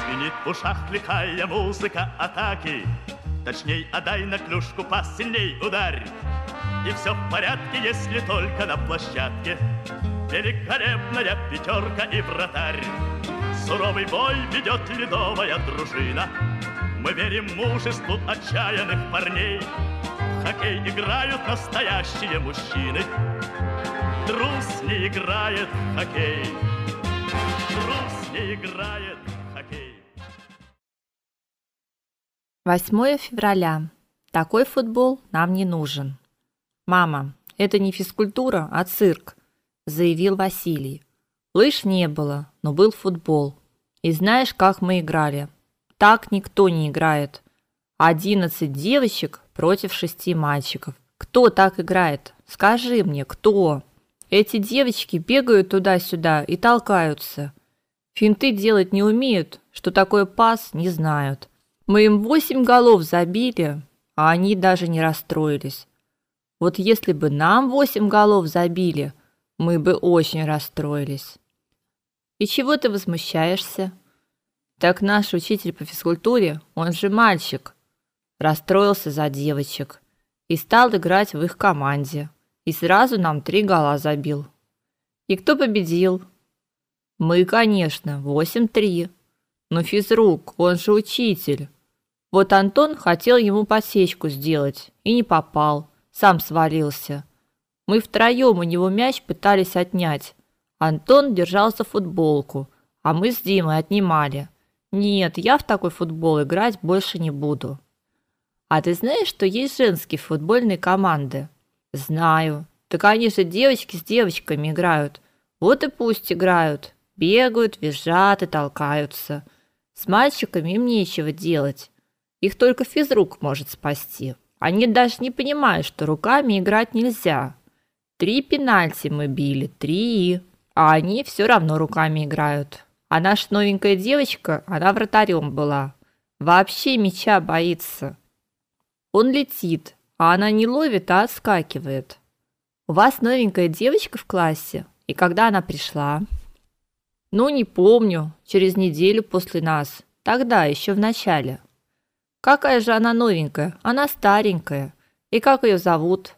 Звенит в ушах лихая музыка атаки. Точней, отдай на клюшку пас, ударь. И все в порядке, если только на площадке. Великолепная пятерка и вратарь. Суровый бой ведет ледовая дружина. Мы верим мужеству отчаянных парней В хоккей играют настоящие мужчины Трус не играет в хоккей Трус не играет в хоккей 8 февраля. Такой футбол нам не нужен. Мама, это не физкультура, а цирк, заявил Василий. Лыж не было, но был футбол. И знаешь, как мы играли? Так никто не играет. Одиннадцать девочек против шести мальчиков. Кто так играет? Скажи мне, кто? Эти девочки бегают туда-сюда и толкаются. Финты делать не умеют, что такое пас, не знают. Мы им восемь голов забили, а они даже не расстроились. Вот если бы нам восемь голов забили, мы бы очень расстроились. И чего ты возмущаешься? Так наш учитель по физкультуре, он же мальчик, расстроился за девочек и стал играть в их команде. И сразу нам три гола забил. И кто победил? Мы, конечно, 8-3. Но физрук, он же учитель. Вот Антон хотел ему посечку сделать и не попал, сам свалился. Мы втроем у него мяч пытались отнять. Антон держал за футболку, а мы с Димой отнимали. Нет, я в такой футбол играть больше не буду. А ты знаешь, что есть женские футбольные команды? Знаю. Так они же девочки с девочками играют. Вот и пусть играют. Бегают, визжат и толкаются. С мальчиками им нечего делать. Их только физрук может спасти. Они даже не понимают, что руками играть нельзя. Три пенальти мы били, три а они все равно руками играют. А наша новенькая девочка, она вратарем была. Вообще мяча боится. Он летит, а она не ловит, а отскакивает. У вас новенькая девочка в классе, и когда она пришла? Ну, не помню, через неделю после нас. Тогда, еще в начале. Какая же она новенькая? Она старенькая. И как ее зовут?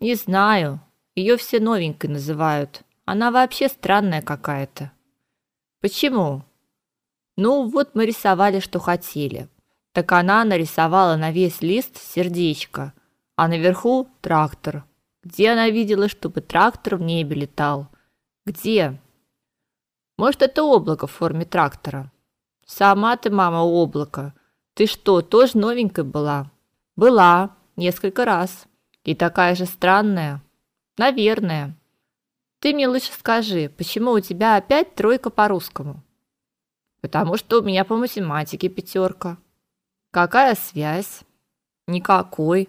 Не знаю. Ее все новенькой называют. Она вообще странная какая-то. Почему? Ну, вот мы рисовали, что хотели. Так она нарисовала на весь лист сердечко, а наверху трактор. Где она видела, чтобы трактор в небе летал? Где? Может, это облако в форме трактора? Сама ты, мама, облако. Ты что, тоже новенькая была? Была, несколько раз. И такая же странная. Наверное. Ты мне лучше скажи, почему у тебя опять тройка по русскому? Потому что у меня по математике пятерка. Какая связь? Никакой.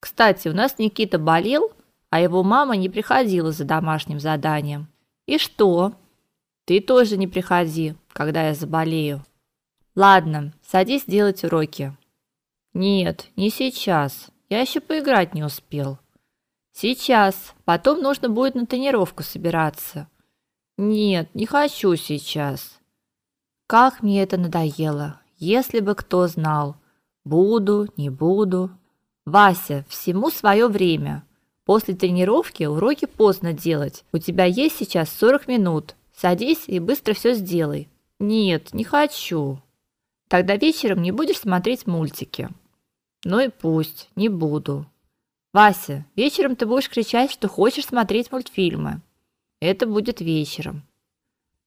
Кстати, у нас Никита болел, а его мама не приходила за домашним заданием. И что? Ты тоже не приходи, когда я заболею. Ладно, садись делать уроки. Нет, не сейчас. Я еще поиграть не успел. Сейчас. Потом нужно будет на тренировку собираться. Нет, не хочу сейчас. Как мне это надоело. Если бы кто знал. Буду, не буду. Вася, всему свое время. После тренировки уроки поздно делать. У тебя есть сейчас 40 минут. Садись и быстро все сделай. Нет, не хочу. Тогда вечером не будешь смотреть мультики. Ну и пусть, не буду. Вася, вечером ты будешь кричать, что хочешь смотреть мультфильмы. Это будет вечером.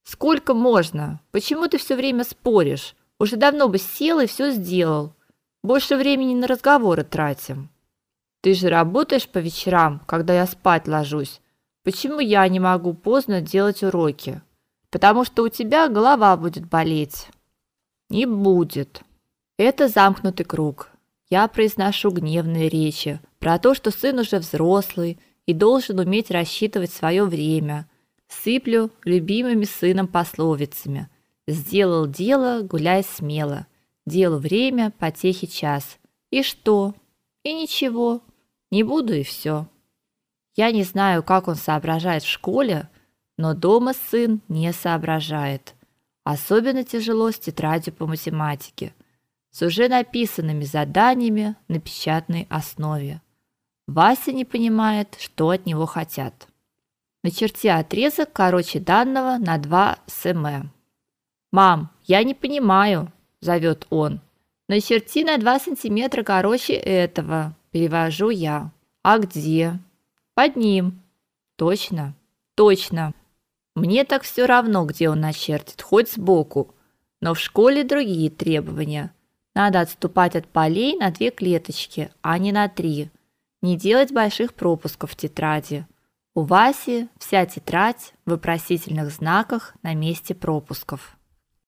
Сколько можно? Почему ты все время споришь? Уже давно бы сел и все сделал. Больше времени на разговоры тратим. Ты же работаешь по вечерам, когда я спать ложусь. Почему я не могу поздно делать уроки? Потому что у тебя голова будет болеть. Не будет. Это замкнутый круг. Я произношу гневные речи про то, что сын уже взрослый и должен уметь рассчитывать свое время. Сыплю любимыми сыном пословицами: сделал дело, гуляй смело. Делу время, потехи час. И что? И ничего. Не буду и все. Я не знаю, как он соображает в школе, но дома сын не соображает. Особенно тяжело с тетрадью по математике, с уже написанными заданиями на печатной основе. Вася не понимает, что от него хотят. Начерти отрезок короче данного на 2 см. Мам, я не понимаю, зовет он. Начерти на 2 сантиметра короче этого, перевожу я. А где? Под ним. Точно. Точно. Мне так все равно, где он начертит, хоть сбоку. Но в школе другие требования. Надо отступать от полей на две клеточки, а не на три. Не делать больших пропусков в тетради. У Васи вся тетрадь в вопросительных знаках на месте пропусков.